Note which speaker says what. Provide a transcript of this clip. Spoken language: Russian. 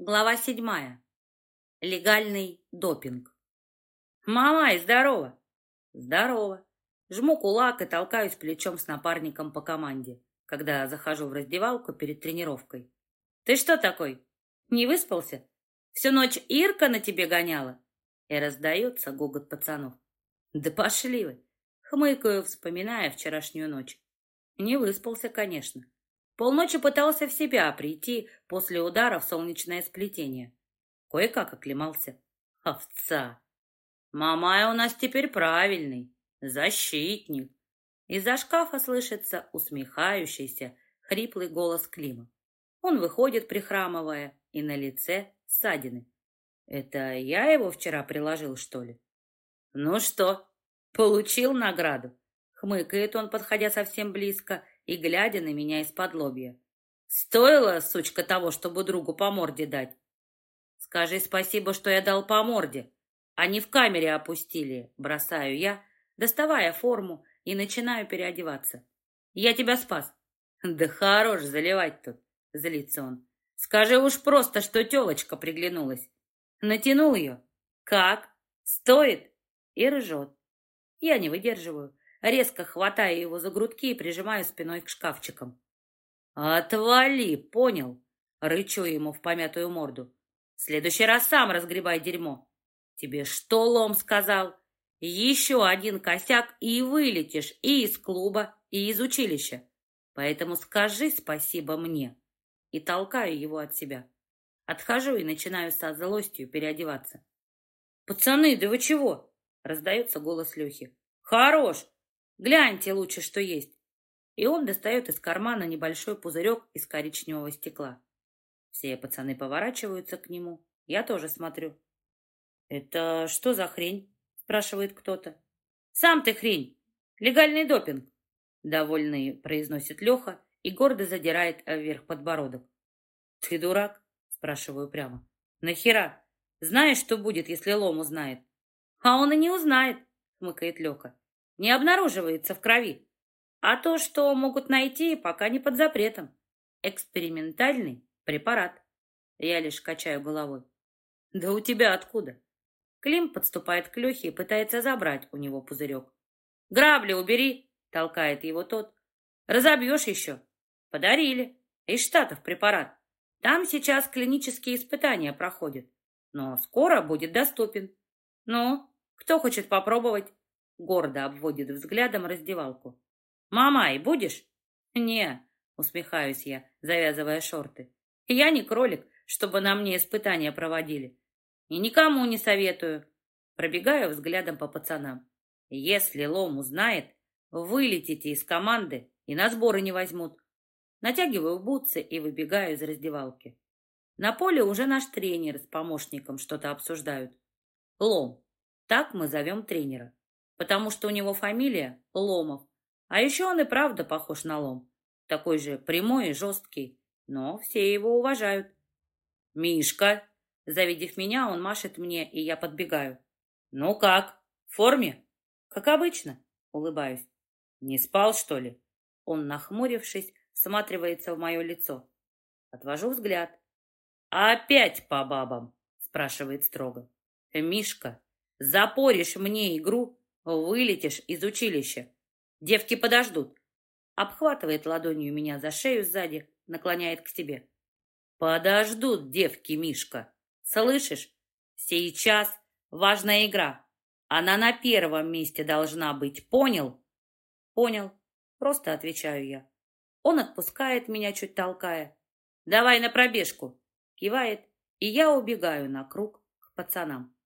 Speaker 1: Глава седьмая. Легальный допинг. «Мамай, здорово!» «Здорово!» Жму кулак и толкаюсь плечом с напарником по команде, когда захожу в раздевалку перед тренировкой. «Ты что такой? Не выспался? Всю ночь Ирка на тебе гоняла?» И раздается гогот пацанов. «Да пошли вы!» Хмыкаю, вспоминая вчерашнюю ночь. Не выспался, конечно. Полночи пытался в себя прийти после удара в солнечное сплетение. Кое-как оклемался. Овца! Мамай у нас теперь правильный, защитник. Из-за шкафа слышится усмехающийся, хриплый голос Клима. Он выходит, прихрамывая, и на лице ссадины. Это я его вчера приложил, что ли? Ну что, получил награду? Хмыкает он, подходя совсем близко и глядя на меня из-под лобья. Стоило, сучка, того, чтобы другу по морде дать? Скажи спасибо, что я дал по морде, а не в камере опустили, бросаю я, доставая форму и начинаю переодеваться. Я тебя спас. Да хорош заливать тут, злится он. Скажи уж просто, что телочка приглянулась. Натянул ее. Как? Стоит? И ржет. Я не выдерживаю резко хватаю его за грудки и прижимаю спиной к шкафчикам. «Отвали, понял?» — рычу ему в помятую морду. «В следующий раз сам разгребай дерьмо». «Тебе что лом сказал? Еще один косяк, и вылетишь и из клуба, и из училища. Поэтому скажи спасибо мне». И толкаю его от себя. Отхожу и начинаю со злостью переодеваться. «Пацаны, да вы чего?» — раздается голос Лехи. «Хорош! Гляньте лучше, что есть. И он достает из кармана небольшой пузырек из коричневого стекла. Все пацаны поворачиваются к нему. Я тоже смотрю. «Это что за хрень?» – спрашивает кто-то. «Сам ты хрень! Легальный допинг!» Довольный произносит Леха и гордо задирает вверх подбородок. «Ты дурак?» – спрашиваю прямо. «Нахера? Знаешь, что будет, если Лом узнает?» «А он и не узнает!» – хмыкает Леха не обнаруживается в крови. А то, что могут найти, пока не под запретом. Экспериментальный препарат. Я лишь качаю головой. Да у тебя откуда? Клим подступает к Лехе и пытается забрать у него пузырек. «Грабли убери!» — толкает его тот. «Разобьешь еще!» «Подарили. Из Штатов препарат. Там сейчас клинические испытания проходят. Но скоро будет доступен. Ну, кто хочет попробовать?» Гордо обводит взглядом раздевалку. «Мамай, будешь?» «Не», — усмехаюсь я, завязывая шорты. «Я не кролик, чтобы на мне испытания проводили. И никому не советую». Пробегаю взглядом по пацанам. «Если Лом узнает, вылетите из команды и на сборы не возьмут». Натягиваю бутсы и выбегаю из раздевалки. На поле уже наш тренер с помощником что-то обсуждают. Лом. Так мы зовем тренера потому что у него фамилия Ломов. А еще он и правда похож на лом. Такой же прямой и жесткий, но все его уважают. «Мишка!» Завидев меня, он машет мне, и я подбегаю. «Ну как? В форме?» «Как обычно», — улыбаюсь. «Не спал, что ли?» Он, нахмурившись, всматривается в мое лицо. Отвожу взгляд. «Опять по бабам?» — спрашивает строго. «Мишка, запоришь мне игру, Вылетишь из училища. Девки подождут. Обхватывает ладонью меня за шею сзади, наклоняет к себе. Подождут девки, Мишка. Слышишь? Сейчас важная игра. Она на первом месте должна быть. Понял? Понял. Просто отвечаю я. Он отпускает меня, чуть толкая. Давай на пробежку. Кивает, и я убегаю на круг к пацанам.